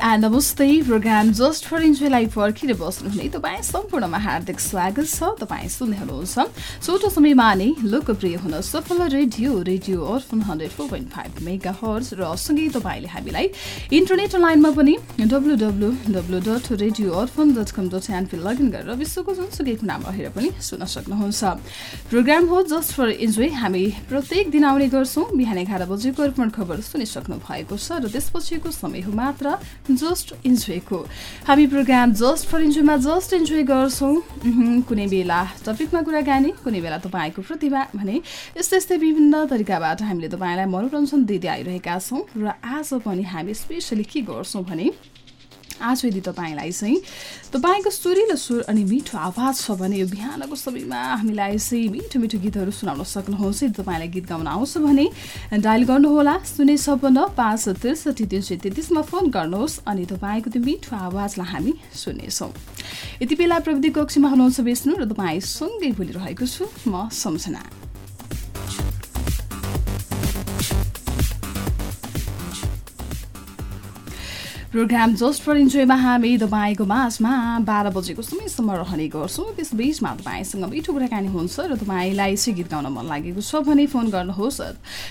And नमस्ते program just for इन्जोयलाई पर्खिएर बस्नुहुने तपाईँ सम्पूर्णमा हार्दिक स्वागत छ तपाईँ सुन्दै हुनुहुन्छ। छोटो समयमा नै लोकप्रिय हुन सफल radio radio Arpan hundred four point five mega hertz र सँगै तपाईँले हामीलाई इन्टरनेट लाइनमा पनि W W W dot radio Arpan dot com dot NP login गरेर विश्वको जुनसुकै कुनामा रहेर पनि सुन्न सक्नुहुन्छ। प्रोग्राम हो जस्ट फर इन्जोय हामी प्रत्येक दिन आउने गर्छौँ। बिहान एघार बजेको अर्पण खबर सुनिसक्नु भएको छ र त्यसपछिको समय हो मात्र जस्ट इन्जोयको। हामी प्रोग्राम जस्ट फर इन्जोयमा जस्ट इन्जोय गर्छौँ। कुनै बेला टपिकमा कुराकानी कुनै बेला तपाईँको प्रतिभा भने यस्तै यस्तै विभिन्न तरिकाबाट हामीले तपाईँलाई मनोरञ्जन दिँदै आइरहेका छौँ र आज पनि हामी स्पेसली के गर्छौँ भने आज यदि तपाईँलाई चाहिँ तपाईँको सुरिलो सुर अनि मिठो आवाज छ भने यो बिहानको समयमा हामीलाई चाहिँ मिठो मिठो गीतहरू सुनाउन सक्नुहुन्छ यदि तपाईँलाई गीत गाउन आउँछ भने डायल गर्नुहोला शून्य छपन्न पाँच त्रिसठी तिन सय तेत्तिसमा फोन गर्नुहोस् अनि तपाईँको त्यो मिठो आवाजलाई हामी सुन्नेछौँ। यति बेला प्रविधि कक्षमा हुनुहुन्छ विष्णु र तपाईँ सँगै बोलिरहेको छु। म सम्झना। प्रोग्राम जस्ट फर इन्जोयमा हामी तपाईँको माझमा बाह्र बजेको समयसम्म रहने गर्छौँ। त्यस बिचमा तपाईँसँग मिठो कुराकानी हुन्छ र तपाईँलाई चाहिँ गीत गाउन मन लागेको छ भने फोन गर्नुहोस्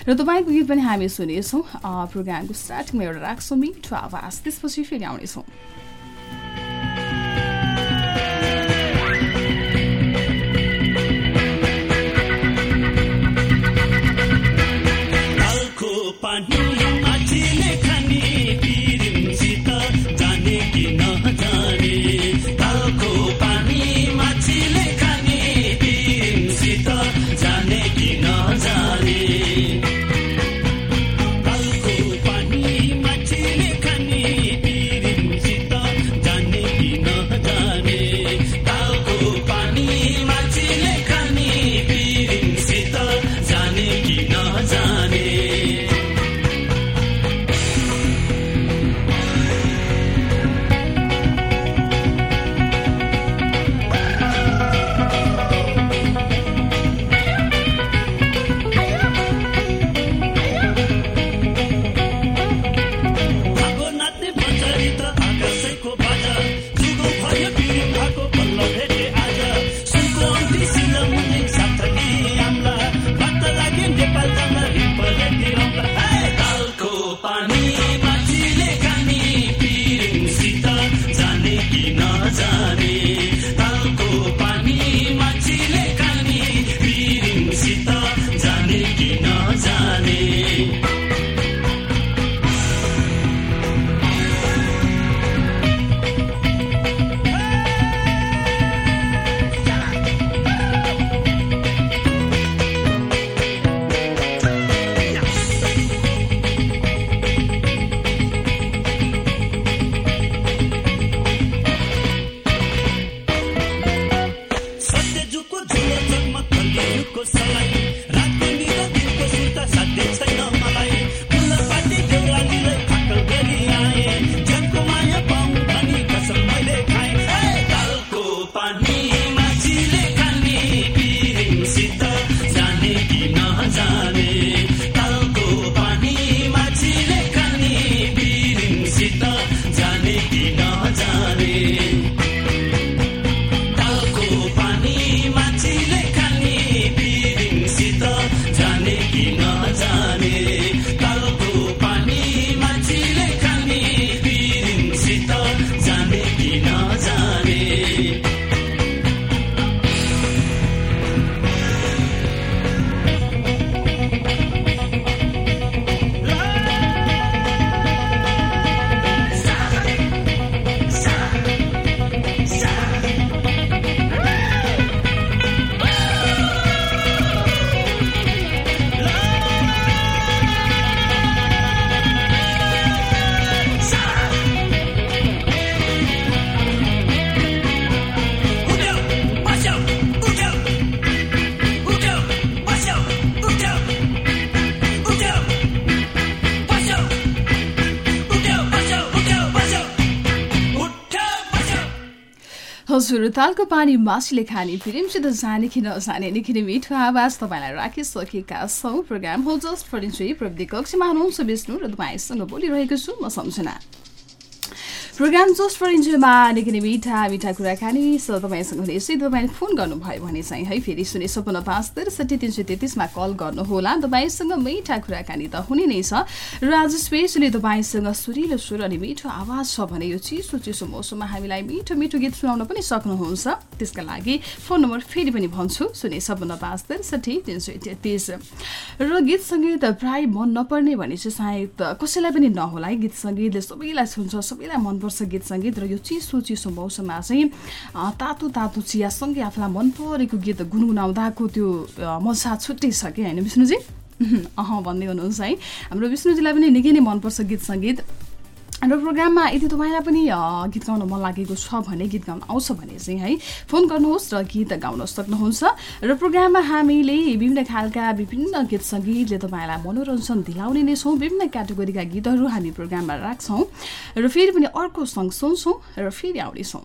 र तपाईँको गीत पनि हामी सुनेछौँ। प्रोग्रामको स्टार्टिङमा एउटा राख्छौँ मिठो आवाज त्यसपछि फेरि आउनेछौँ। हजुर तालको पानी मासुले खाने फिल्मसित जाने कि नजाने निकै मिठो आवाज तपाईँलाई राखिसकेका छौँ। प्रोग्राम हो जस्ट फर इन्जोय प्रविधि कक्षमा हुनुहुन्छ विष्णु र तपाईँसँग बोलिरहेको छु म सम्झना। प्रोग्राम जस्ट फर इन्जोयमा निकै मिठा मिठा कुराकानी सो तपाईँसँग यस्तै तपाईँले फोन गर्नुभयो भने चाहिँ है फेरि शून्य सपन्न पाँच त्रिसठी तिन सय तेत्तिसमा कल गर्नुहोला। तपाईँसँग मिठा कुराकानी त हुने नै छ। र आज स्पेसली तपाईँसँग सुरिलो सुर अनि मिठो आवाज छ भने यो चिसो चिसो मौसममा हामीलाई मिठो मिठो गीत सुनाउन पनि सक्नुहुन्छ। त्यसका लागि फोन नम्बर फेरि पनि भन्छु। शून्य सपन्न पाँच त्रिसठी तिन सय तेत्तिस। र गीत सङ्गीत प्राय मन नपर्ने भने चाहिँ सायद कसैलाई पनि नहोला है। गीत सङ्गीतले सबैलाई सुन्छ सबैलाई मनपर्छ। मनपर्छ गीत सङ्गीत र यो चिसो चिसो मौसममा चाहिँ तातो तातो चियासँगै आफूलाई मन परेको गीत गुनगुनाउँदाको त्यो मजा छुट्टै छ कि होइन विष्णुजी? अह भन्दै हुनुहुन्छ है। हाम्रो विष्णुजीलाई पनि निकै नै मनपर्छ गीत सङ्गीत र प्रोग्राममा यदि तपाईँलाई पनि गीत गाउन मन लागेको छ भने गीत गाउन आउँछ भने चाहिँ है फोन गर्नुहोस् र गीत गाउन सक्नुहुन्छ। र प्रोग्राममा हामीले विभिन्न खालका विभिन्न गीत सङ्गीतले तपाईँलाई मनोरञ्जन दिलाउने नै छौँ। विभिन्न क्याटेगोरीका गीतहरू हामी प्रोग्राममा राख्छौँ। र फेरि पनि अर्को सङ्ग सुन्छौँ र फेरि आउनेछौँ।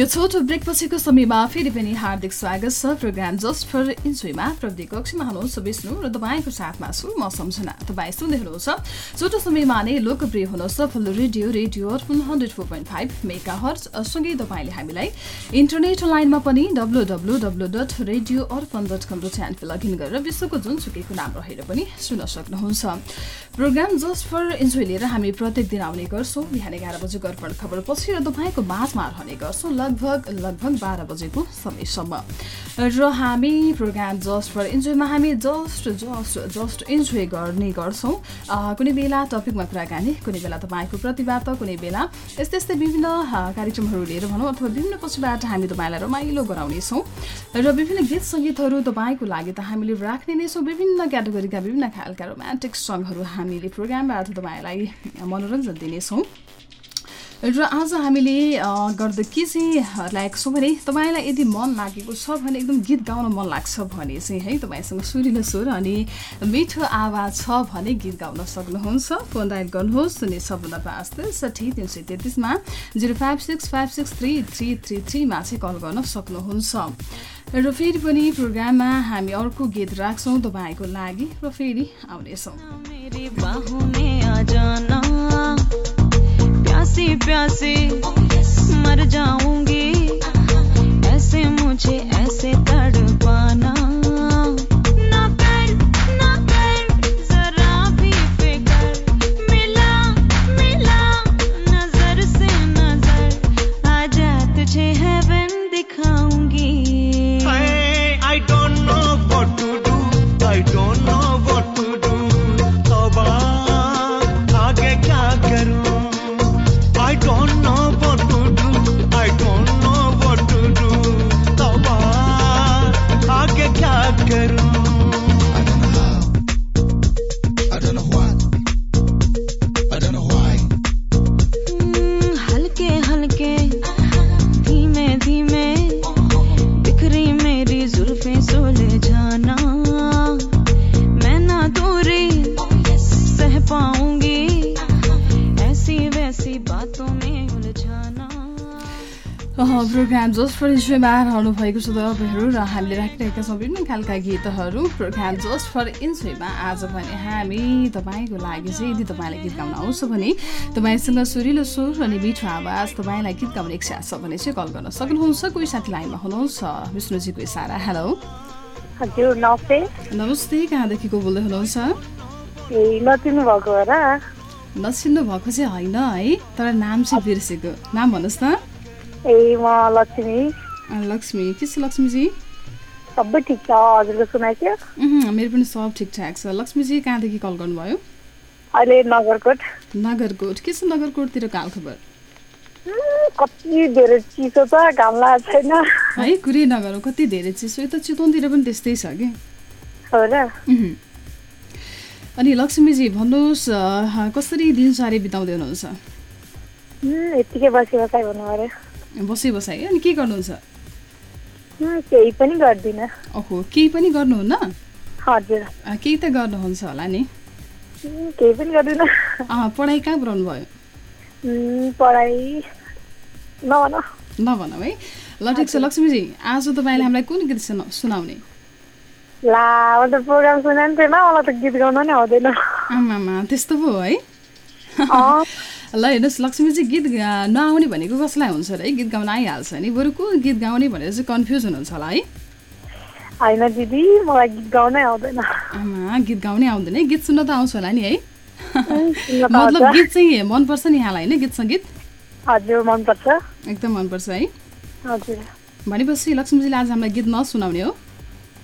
यो छोटो ब्रेक पछिको समयमा फेरि पनि हार्दिक स्वागत छ प्रोग्राम जस्ट फर इन्जोयमा। प्रविधि कक्षमा हुनुहुन्छ विष्णु र तपाईँको साथमा छु म सम्झना। तपाईँ सुन्दै हुनुहुन्छ। छोटो समयमा नै लोकप्रिय हुन सफल radio radio Arpan hundred four point five mega hertz सँगै तपाईँले हामीलाई इन्टरनेट लाइनमा पनि W W W dot radio Arpan dot com channel login गरेर विश्वको जुनसुकैको नाम रहेर पनि सुन्न सक्नुहुन्छ। प्रोग्राम जस्ट फर इन्जोय लिएर हामी प्रत्येक दिन आउने गर्छौँ। बिहान एघार बजे अर्पण खबर पछि र तपाईँको माझमा रहने गर्छौँ। लगभग लगभग बाह्र बजेको समयसम्म। र हामी प्रोग्राम जस्ट फर इन्जोयमा हामी जस्ट जस्ट जस्ट इन्जोय गर्ने गर्छौँ। कुनै बेला टपिकमा कुराकानी कुनै बेला तपाईँको प्रतिवाद कुनै बेला यस्तै यस्तै विभिन्न कार्यक्रमहरू लिएर भनौँ अथवा विभिन्न पछिबाट हामी तपाईँलाई रमाइलो गराउनेछौँ। र विभिन्न गीत सङ्गीतहरू तपाईँको लागि त हामीले राख्ने नै छौँ। विभिन्न क्याटेगोरीका विभिन्न खालका रोमान्टिक सङ्गहरू हामीले प्रोग्रामबाट तपाईँलाई मनोरञ्जन दिनेछौँ। र आज हामीले गर्दा के चाहिँ लागेको छौँ भने तपाईँलाई यदि मन लागेको छ भने एकदम गीत गाउन मन लाग्छ भने चाहिँ है तपाईँसँग सुरिलो स्वर अनि मिठो आवाज छ भने गीत गाउन सक्नुहुन्छ। फोन डायल गर्नुहोस् शून्य छपन्न पाँच त्रिसठी तिन सय तेत्तिसमा zero five six five six three three three थ्रीमा चाहिँ कल गर्न सक्नुहुन्छ। र फेरि पनि प्रोग्राममा हामी अर्को गीत राख्छौँ तपाईँको लागि र फेरि आउनेछौँ। प्यासी प्यासी मर जाऊँगी। ऐसे मुझे ऐसे तड़पाना। प्रोग्राम जस्ट फर इन्जोयमा रहनु भएको छ तपाईँहरू र हामीले राखिरहेका छौँ विभिन्न खालका गीतहरू प्रोग्राम जस्ट फर इन्जोयमा आज भने हामी तपाईँको लागि चाहिँ यदि तपाईँलाई गीत गाउन आउँछ भने तपाईँसँग सुरिलो सुर अनि मिठो आवाज तपाईँलाई गीत गाउने इच्छा छ भने चाहिँ कल गर्न सक्नुहुन्छ कोही साथी लाइनमा हुनुहुन्छ विष्णुजीको इसारा हेलो हजुर नमस्ते नमस्ते कहाँदेखि को बोल्दै हुनुहुन्छ नचिन्नु भएको नचिन्नु भएको चाहिँ होइन है तर नाम चाहिँ बिर्सेको नाम भन्नुहोस् न ए म लक्ष्मी लक्ष्मी के छ लक्ष्मीजी सबै ठिक छ हजुरको सुनाइयो उहुँ, मेरो पनि सब ठिकठाक छ लक्ष्मीजी कहाँदेखि कल गर्नुभयो अहिले नगरकोट नगरकोट के छ नगरकोटतिरको हालखबर उम्, कति धेरै चिसो छ घाम लागेको छैन है कुरै नगर कति धेरै चिसो यता चितवनतिर पनि त्यस्तै छ कि हो र। अनि लक्ष्मीजी भन्नुहोस् कसरी दिनचर्या बिताउँदै हुनुहुन्छ यत्तिकै बसी बसाइ भन्नु पऱ्यो बसी बसाइ अनि के गर्नुहुन्छ? केही पनि गर्दिनँ। ओहो केही पनि गर्नुहुन्न? हजुर। केही त गर्नुहुन्छ होला नि? केही पनि गर्दिनँ। पढाइ कहाँ पुऱ्याउनु भयो? पढाइ नभन। नभनौँ है। ल ठिक छ लक्ष्मीजी आज तपाईँले हामीलाई कुन गीत सुना सुनाउने? ला त प्रोग्राम सुनाइ थिएन मलाई त गीत गाउन नै आउँदैन। आमामा त्यस्तो पो हो ल हेर्नुहोस् लक्ष्मीजी गीत नआउने भनेको कसलाई हुन्छ र? है गीत गाउन आइहाल्छ नि। बरु को गीत गाउने भनेर चाहिँ कन्फ्युज हुनुहुन्छ होला है? होइन दिदी मलाई गीत गाउनै आउँदैन। आमा गीत गाउनै आउँदैन है? गीत सुन्न त आउँछ होला नि है? मतलब। गीत चाहिँ मनपर्छ नि यहाँलाई होइन? गीत सङ्गीत? हजुर मनपर्छ। एकदम मनपर्छ है? हजुर। भनेपछि लक्ष्मीजीले आज हामीलाई गीत नसुनाउने हो।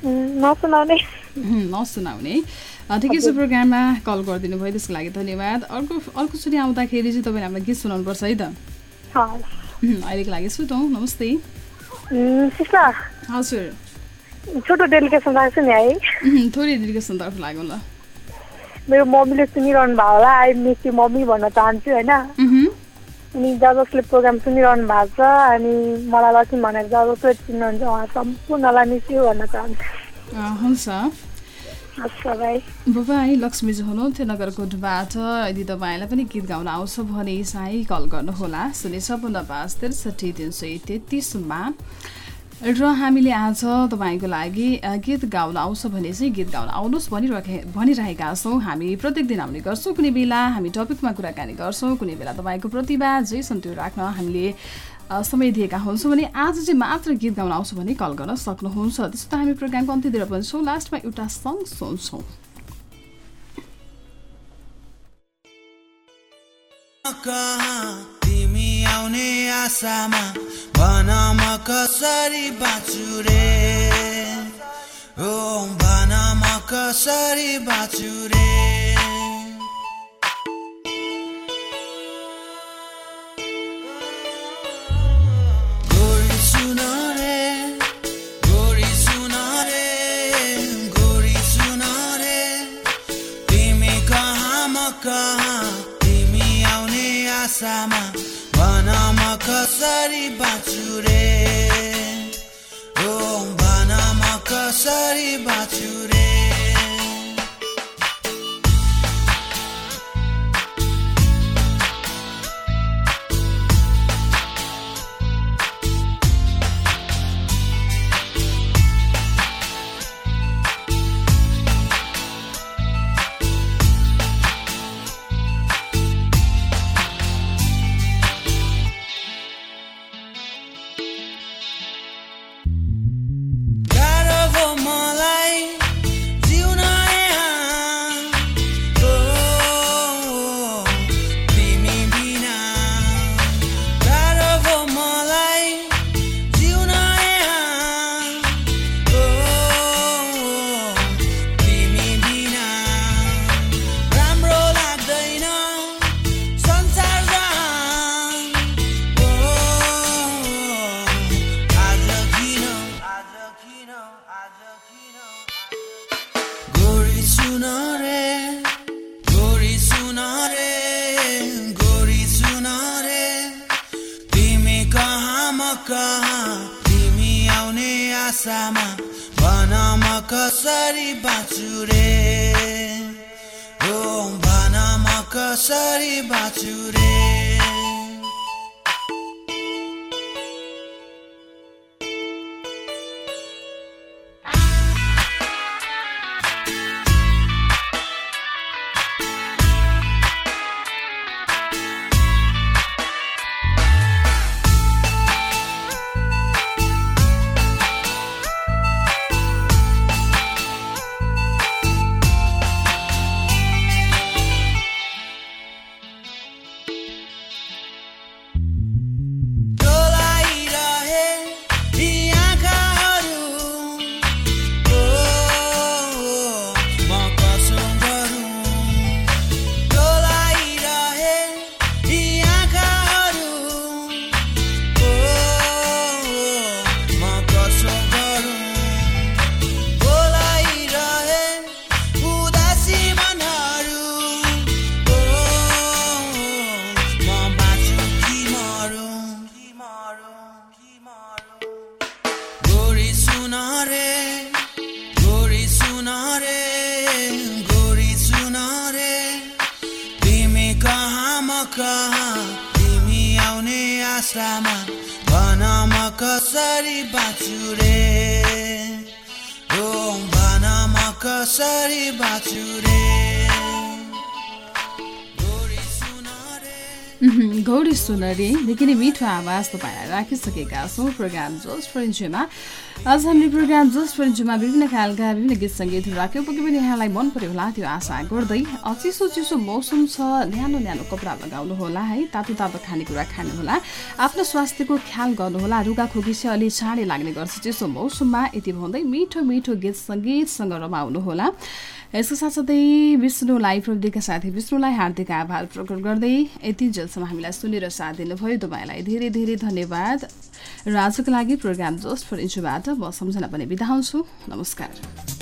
नसुनाउने। नसुनाउने ठिकै छ प्रोग्राममा कल गरिदिनु भयो त्यसको लागि धन्यवाद। अर्को अर्कोचोटि आउँदाखेरि चाहिँ तपाईँले हामीलाई गीत सुनाउनुपर्छ है त। अहिलेको लागि सुटौँ नमस्ते। हजुर। छोटो डेलिकेसन राख्छु नि है। थोरै डेलिकेसनतर्फ लागौँ ल। मेरो मम्मीले सुनिरहनु भयो होला। आई मिस यु मम्मी भन्न चाहन्छु होइन? अनि जसले प्रोग्राम सुनिरहनु भएको छ अनि मलाई लक्ष्मी भनेर जसले चिन्नुहुन्छ उहाँ सम्पूर्णलाई मिस यु भन्न चाहन्छु। हुन्छ। भाइ बुबाई। लक्ष्मीजी हुनुहुन्थ्यो नगरकोटबाट यदि तपाईँलाई पनि गीत गाउन आउँछ भने चाहिँ कल गर्नुहोला। शून्य छपन्न पाँच त्रिसठी तिन सय तेत्तिसमा। र हामीले आज तपाईँको लागि गीत गाउन आउँछ भने चाहिँ गीत गाउन आउनुहोस् भनिरहे भनिरहेका छौँ। हामी प्रत्येक दिन आउने गर्छौँ कुनै बेला। हामी टपिकमा कुराकानी गर्छौँ। कुनै बेला तपाईँको प्रतिभा जे छन् त्यो राख्न हामीले समय दिएका हुन्छौँ भने आज चाहिँ मात्र गीत गाउन आउँछ भने कल गर्न सक्नुहुन्छ। त्यस्तो हामी प्रोग्रामको अन्त्यतिर पनि लास्टमा एउटा सङ्ग सुन्छौँ। तिमी आउने आशामा? भन म कसरी बाँचु रे? ओ भन म कसरी बाँचु कसरी बाँचु रे ओ कहाँ? तिमी आउने आशामा भन म कसरी बाँचु रे? ओ भन म कसरी बाँचु रे? सुन रे गोरी सुन रे गोरी सुन रे तिमी कहाँ म कहाँ तिमी आउने आशामा भन म कसरी बाँचु रे? ओ भन म कसरी बाँचु रे? गोरी सुनरी। निकै नै मिठो आवाज तपाईँलाई राखिसकेका छौँ। प्रोग्राम जस्ट फर इन्जोयमा आज हामीले प्रोग्राम जस्ट फर इन्जोयमा विभिन्न खालका विभिन्न गीत सङ्गीतहरू राख्यौँ। पक्कै पनि यहाँलाई मन पर्यो होला त्यो आशा गर्दै चिसो चिसो मौसम छ न्यानो न्यानो कपडा लगाउनु होला है तातो तातो खानेकुरा खानुहोला आफ्नो स्वास्थ्यको ख्याल गर्नुहोला रुगाखोकी चाहिँ अलि चाँडै लाग्ने गर्छ चिसो मौसममा। यति भन्दै मिठो मिठो गीत सङ्गीतसँग रमाउनुहोला यसको साथसाथै विष्णु लाइभ प्रविधिका साथी विष्णुलाई हार्दिक आभार प्रकट गर्दै यति जेलसम्म हामीलाई सुनेर साथ दिनुभयो। तपाईँलाई धेरै धेरै धन्यवाद। र आजको लागि प्रोग्राम जस्ट फर म सम्झना पनि बिदा हुन्छु। नमस्कार।